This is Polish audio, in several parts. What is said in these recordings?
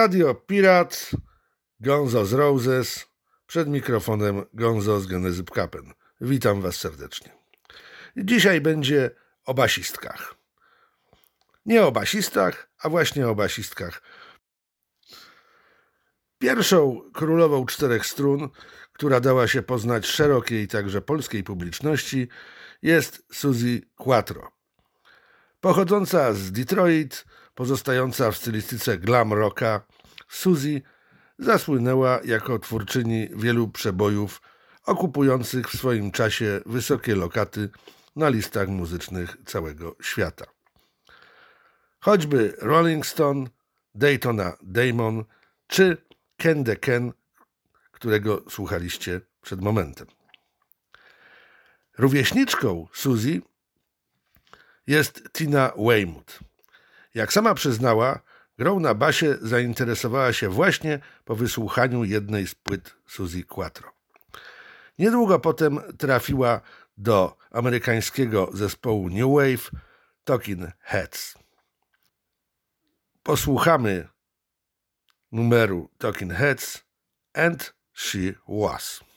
Radio Pirat, Gonzo z Roses, przed mikrofonem Gonzo z Genezy Kapen. Witam Was serdecznie. Dzisiaj będzie o basistkach. Nie o basistach, a właśnie o basistkach. Pierwszą królową czterech strun, która dała się poznać szerokiej także polskiej publiczności, jest Suzy Quattro. Pochodząca z Detroit, pozostająca w stylistyce glam rocka, Suzy zasłynęła jako twórczyni wielu przebojów okupujących w swoim czasie wysokie lokaty na listach muzycznych całego świata. Choćby Rolling Stone, Daytona Damon czy Ken de Ken, którego słuchaliście przed momentem. Rówieśniczką Suzy jest Tina Weymouth. Jak sama przyznała, grą na basie zainteresowała się właśnie po wysłuchaniu jednej z płyt Suzy Quattro. Niedługo potem trafiła do amerykańskiego zespołu New Wave Talking Heads. Posłuchamy numeru Talking Heads and She Was.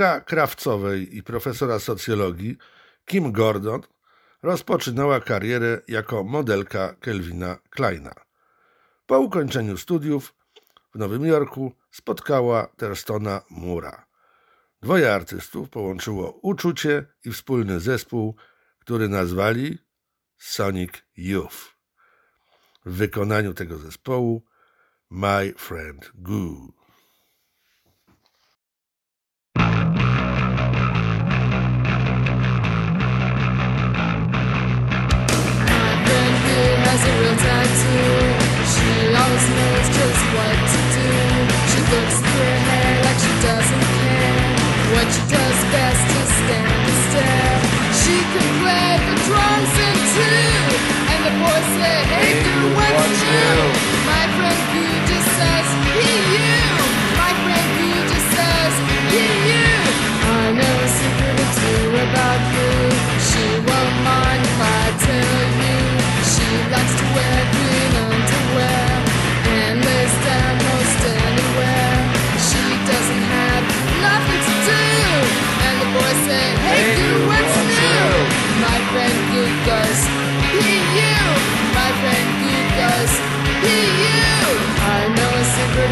Krawcowej i profesora socjologii Kim Gordon rozpoczynała karierę jako modelka Kelvina Kleina. Po ukończeniu studiów w Nowym Jorku spotkała Terstona Mura. Dwoje artystów połączyło uczucie i wspólny zespół, który nazwali Sonic Youth. W wykonaniu tego zespołu My Friend Goo. looks good.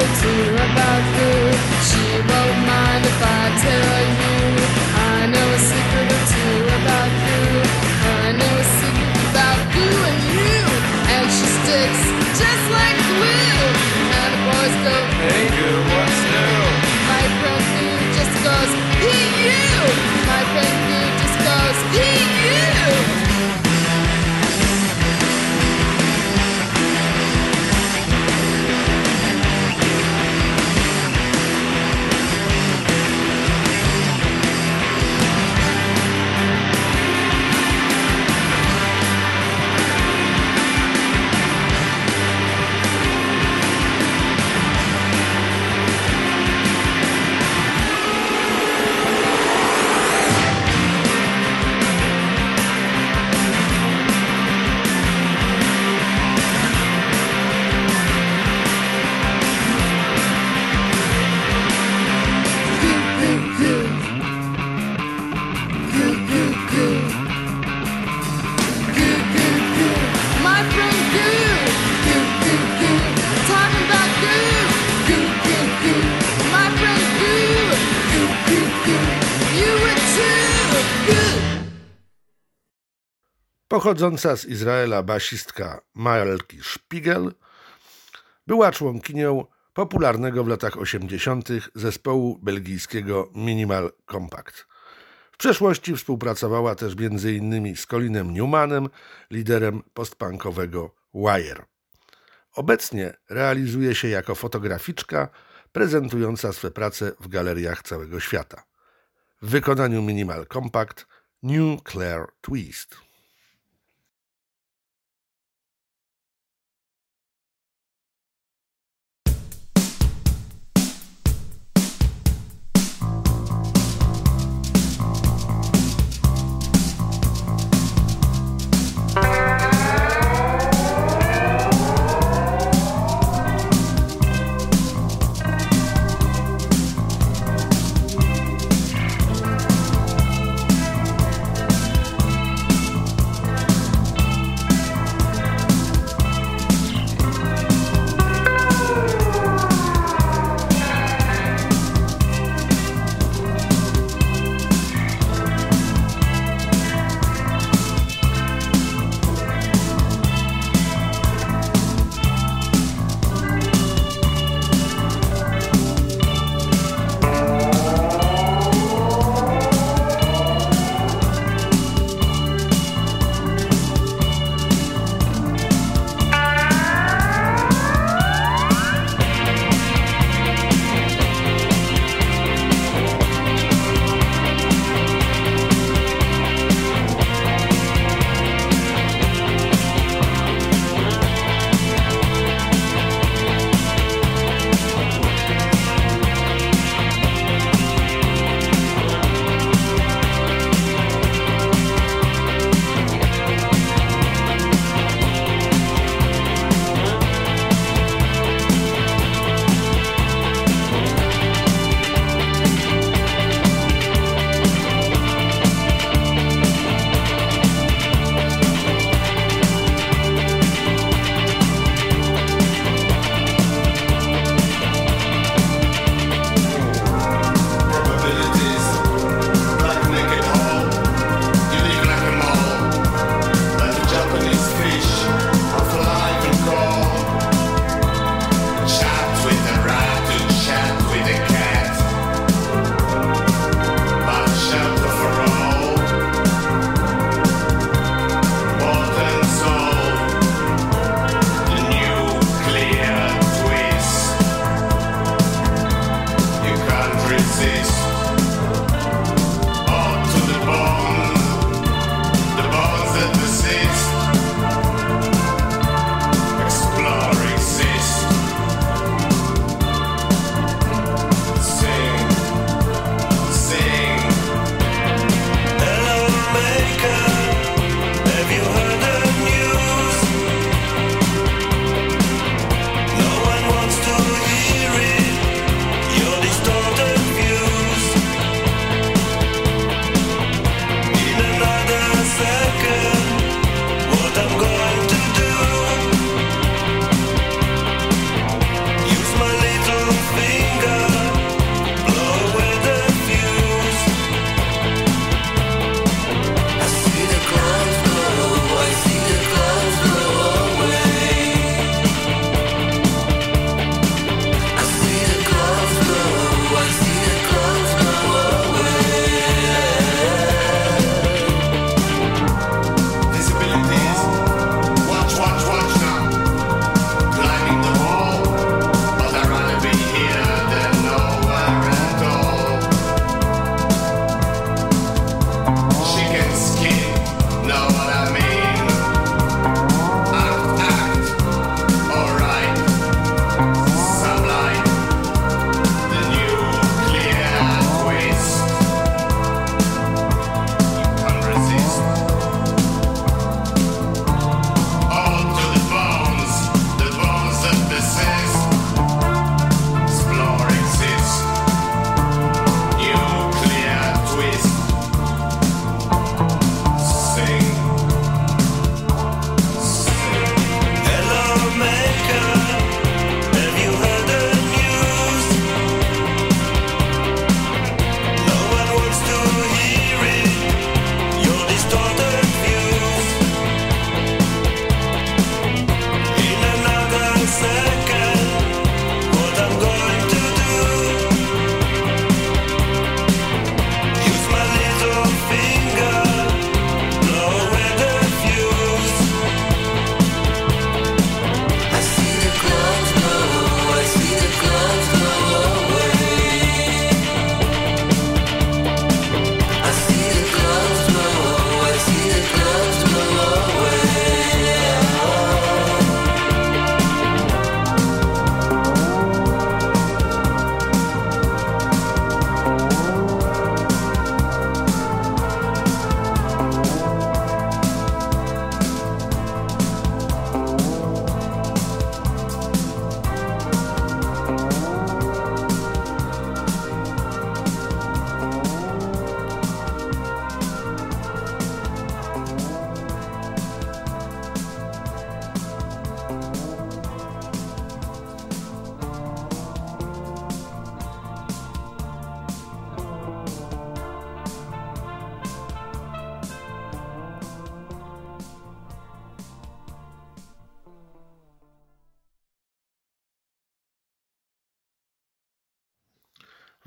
A secret about Goo. She won't mind if I tell you. Pochodząca z Izraela basistka Malki Spiegel była członkinią popularnego w latach 80. zespołu belgijskiego Minimal Compact. W przeszłości współpracowała też m.in. z Colinem Newmanem, liderem postpunkowego Wire. Obecnie realizuje się jako fotograficzka prezentująca swe prace w galeriach całego świata. W wykonaniu Minimal Compact New Claire Twist.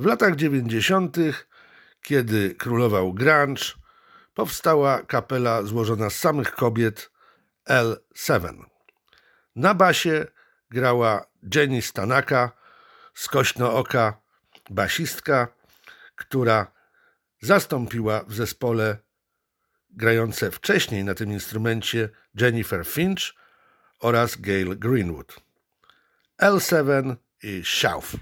W latach 90., kiedy królował grunge, powstała kapela złożona z samych kobiet L7. Na basie grała Jenny Stanaka, skośnooka basistka, która zastąpiła w zespole grające wcześniej na tym instrumencie Jennifer Finch oraz Gail Greenwood. L7 i Schauf.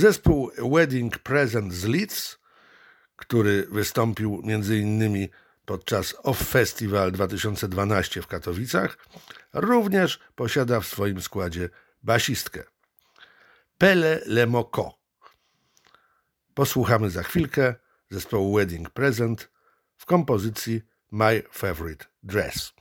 Zespół Wedding Present z Leeds, który wystąpił m.in. podczas Off Festival 2012 w Katowicach, również posiada w swoim składzie basistkę. Pele Lemoko. Posłuchamy za chwilkę zespołu Wedding Present w kompozycji My Favorite Dress.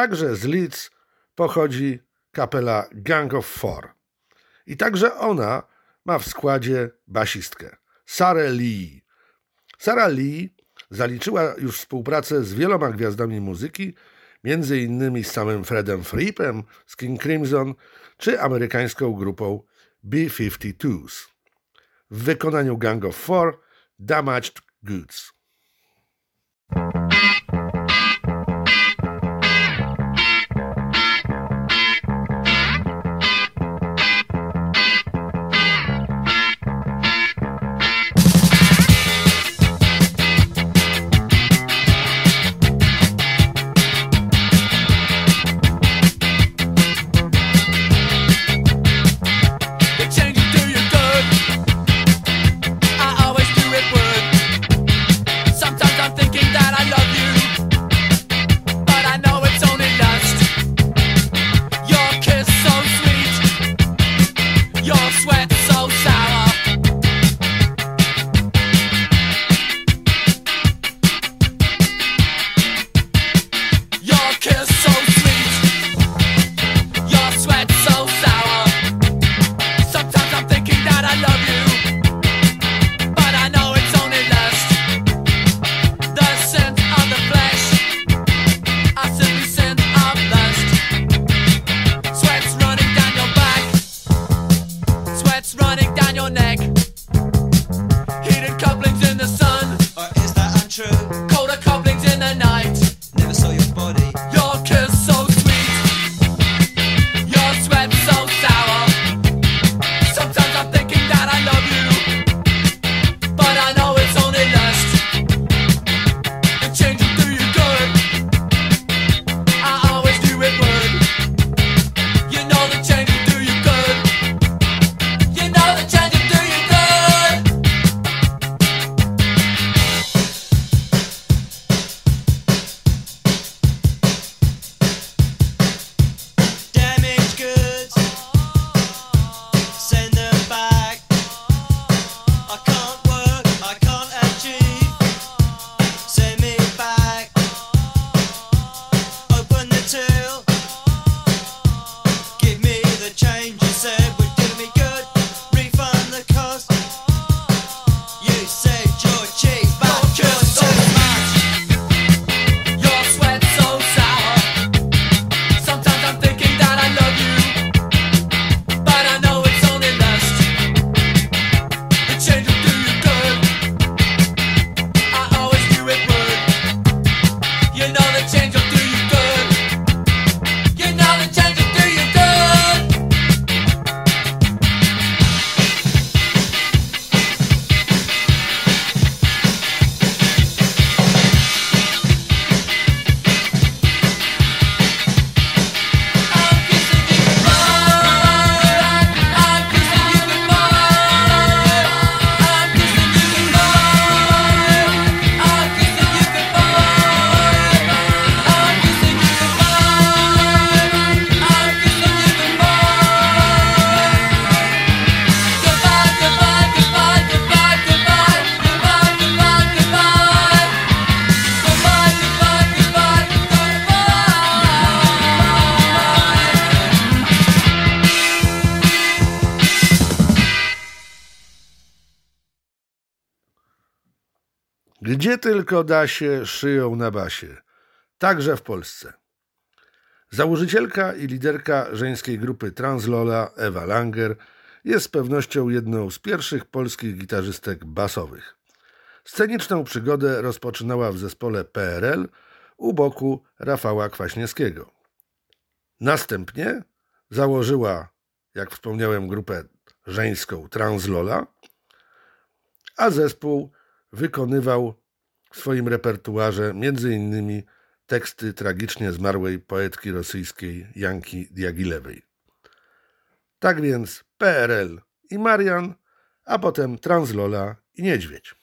Także z Leeds pochodzi kapela Gang of Four. I także ona ma w składzie basistkę Sarę Lee. Sara Lee zaliczyła już współpracę z wieloma gwiazdami muzyki, między innymi z samym Fredem Frippem z King Crimson czy amerykańską grupą B-52s. W wykonaniu Gang of Four Damaged Goods. Gdzie tylko da się, szyją na basie. Także w Polsce. Założycielka i liderka żeńskiej grupy Translola, Ewa Langer, jest z pewnością jedną z pierwszych polskich gitarzystek basowych. Sceniczną przygodę rozpoczynała w zespole PRL u boku Rafała Kwaśniewskiego. Następnie założyła, jak wspomniałem, grupę żeńską Translola, a zespół wykonywał w swoim repertuarze m.in. teksty tragicznie zmarłej poetki rosyjskiej Janki Diagilewej. Tak więc PRL i Marian, a potem Translola i Niedźwiedź.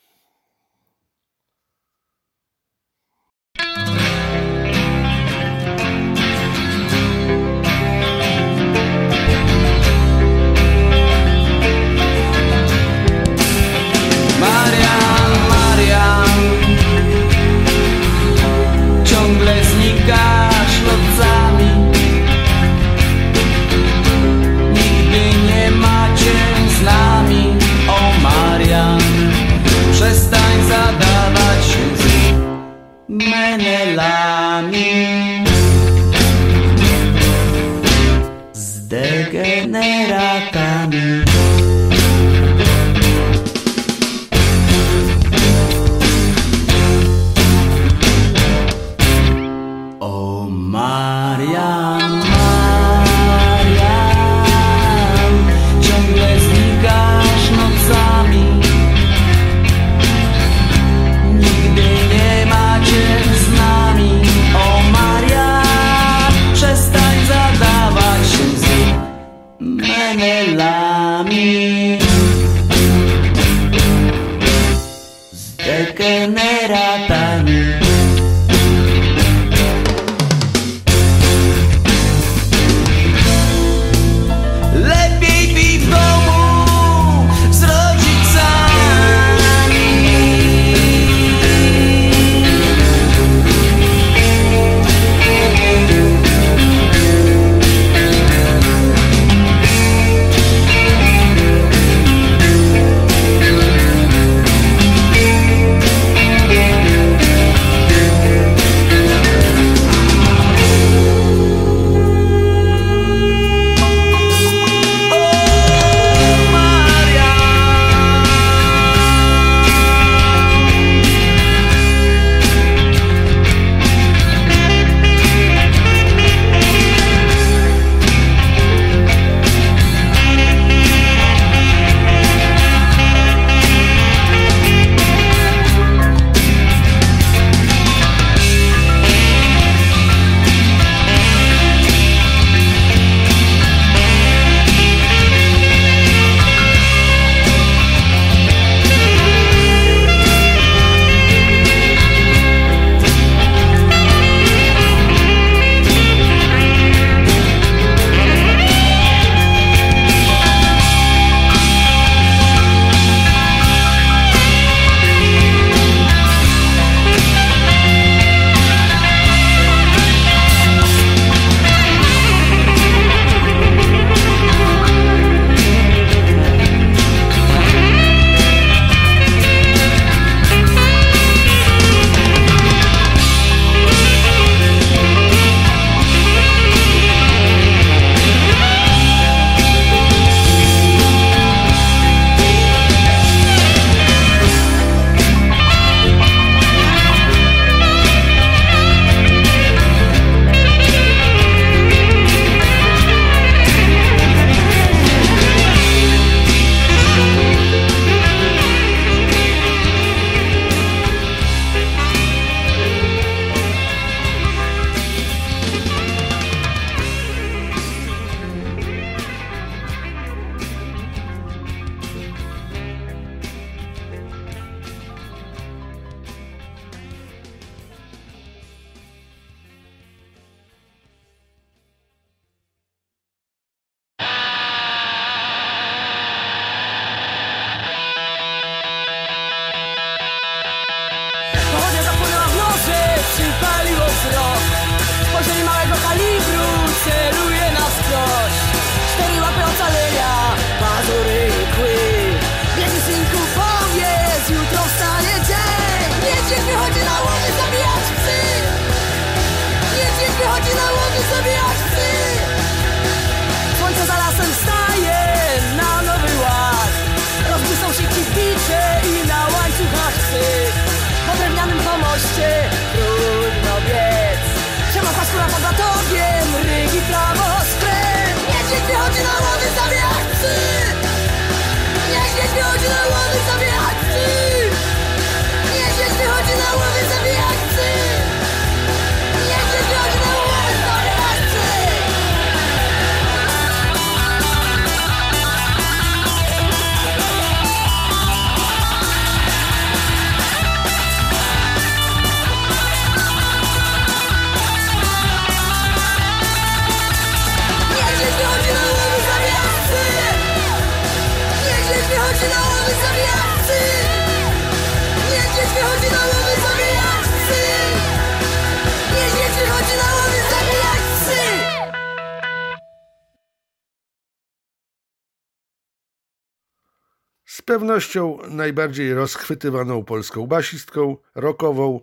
Pewnością najbardziej rozchwytywaną polską basistką rockową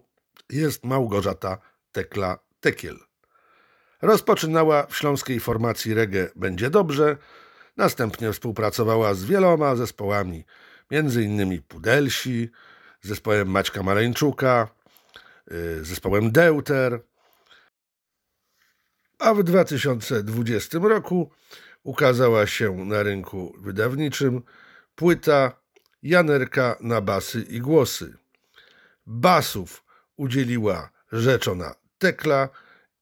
jest Małgorzata Tekla Tekiel. Rozpoczynała w śląskiej formacji reggae Będzie Dobrze, następnie współpracowała z wieloma zespołami, m.in. Pudelsi, zespołem Maćka Maleńczuka, y, zespołem Deuter, a w 2020 roku ukazała się na rynku wydawniczym płyta Janerka na basy i głosy. Basów udzieliła rzeczona Tekla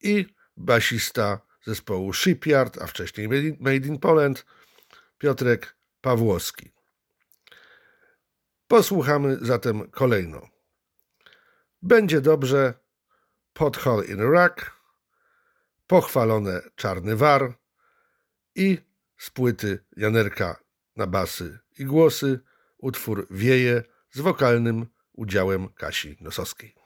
i basista zespołu Shipyard, a wcześniej Made in- Poland, Piotrek Pawłowski. Posłuchamy zatem kolejno. Będzie dobrze, Pothole in Rock, pochwalone Czarny War i z płyty Janerka na basy i głosy utwór Wieje z wokalnym udziałem Kasi Nosowskiej.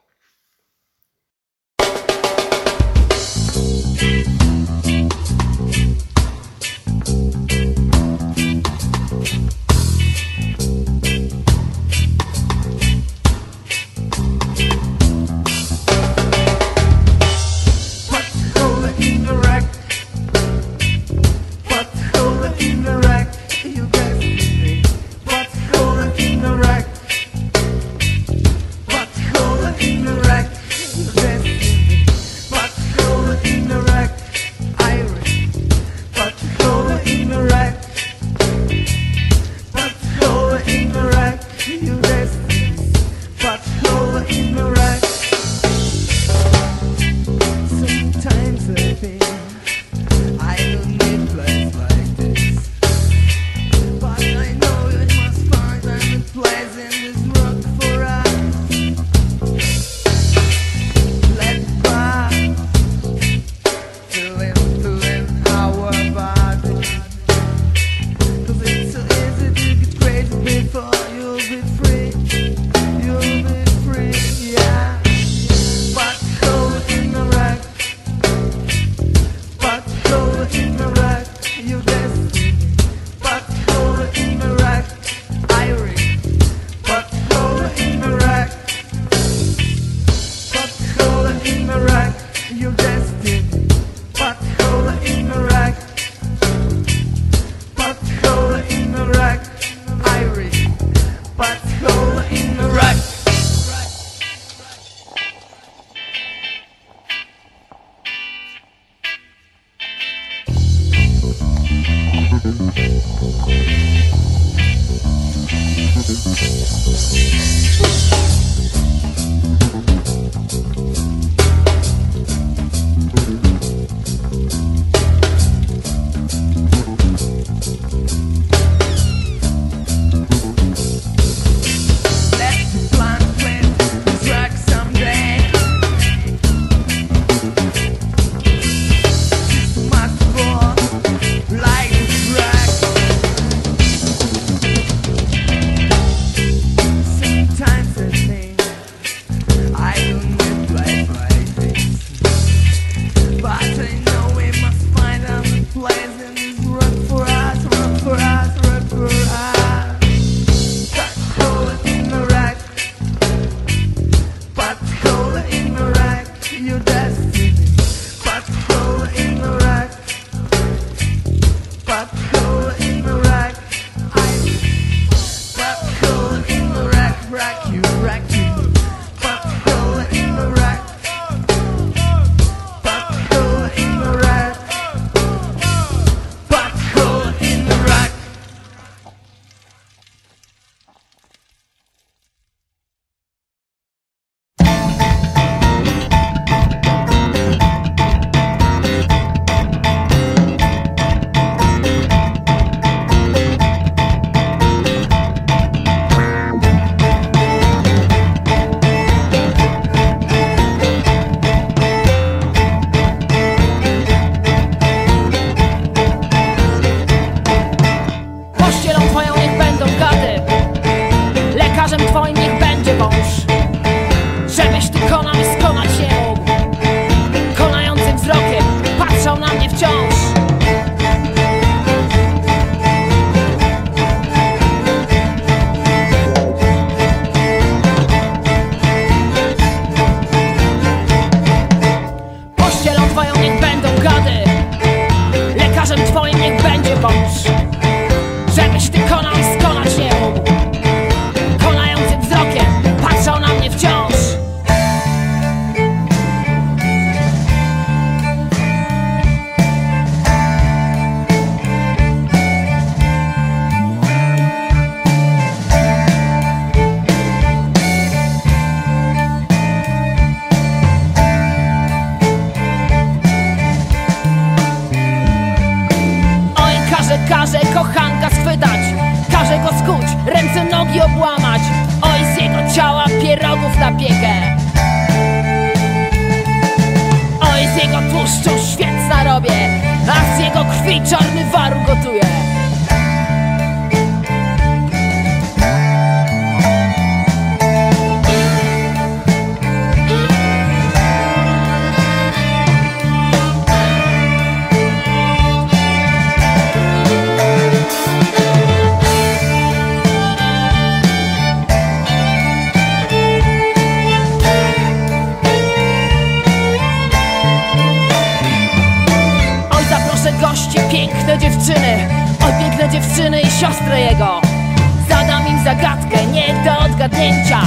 siostrę jego. Zadam im zagadkę nie do odgadnięcia.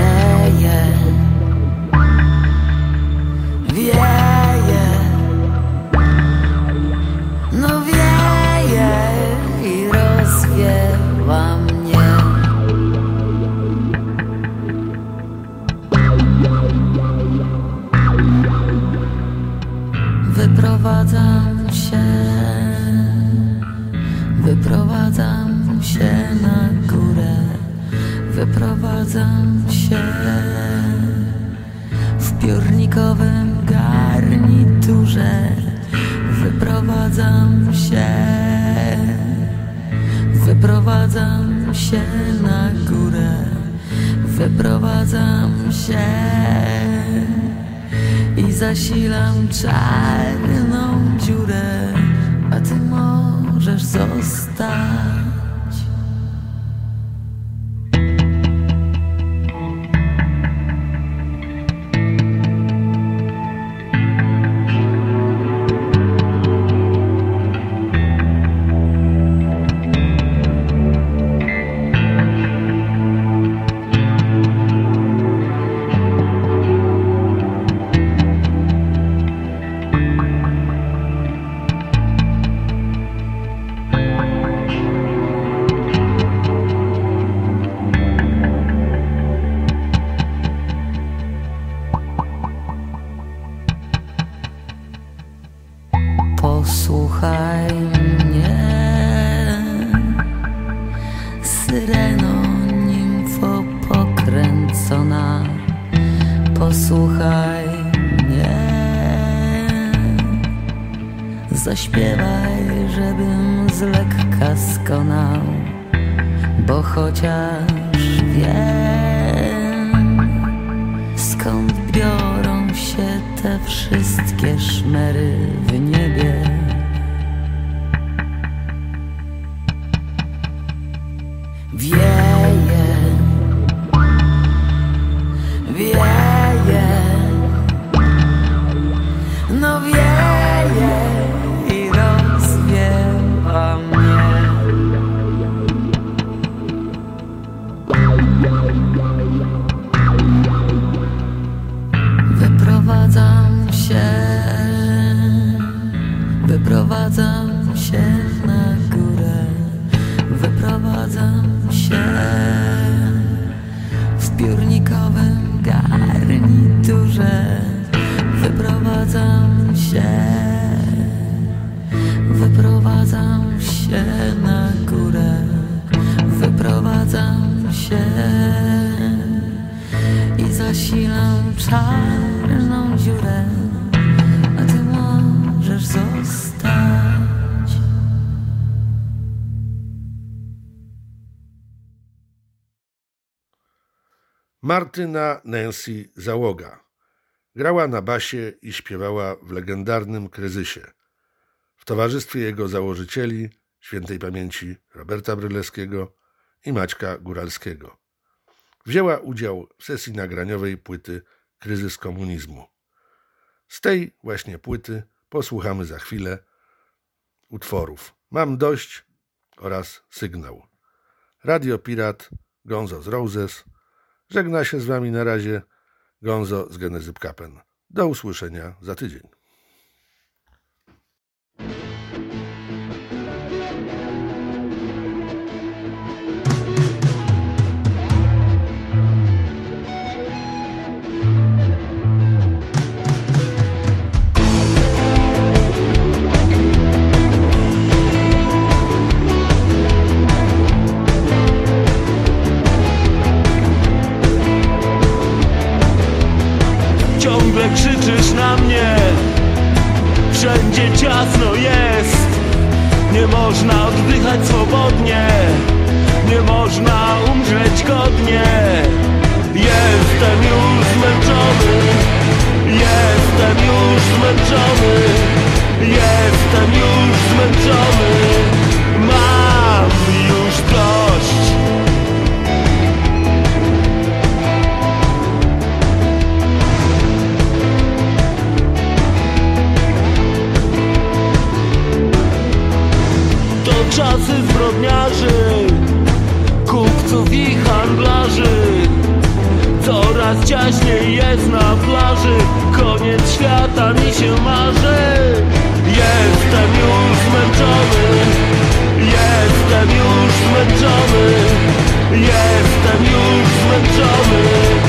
wieje. Wieje. No wieje i rozwiewa mnie. Wyprowadzam się. Wyprowadzam się na górę. Wyprowadzam plastikowym garniturze. Wyprowadzam się. Wyprowadzam się na górę. Wyprowadzam się. I zasilam czarną dziurę. A ty możesz zostać. Posłuchaj mnie. Zaśpiewaj, żebym z lekka skonał Bo chociaż wiem Skąd biorą się te wszystkie szmery w niebie Martyna Nancy Załoga. Grała na basie i śpiewała w legendarnym Kryzysie. W towarzystwie jego założycieli, świętej pamięci Roberta Bryleskiego i Maćka Góralskiego. Wzięła udział w sesji nagraniowej płyty Kryzys komunizmu. Z tej właśnie płyty posłuchamy za chwilę utworów Mam dość oraz Sygnał. Radio Pirat, Gonzo z Roses. Żegna się z wami na razie Gonzo z Genezy Kapen. Do usłyszenia za tydzień. Ciasno jest. Nie można oddychać swobodnie. Nie można umrzeć godnie. Jestem już zmęczony. Jestem już zmęczony. Jestem już zmęczony zbrodniarzy Kupców i handlarzy. Coraz ciaśniej jest na plaży Koniec świata mi się marzy. Jestem już zmęczony Jestem już zmęczony Jestem już zmęczony